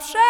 przerwy.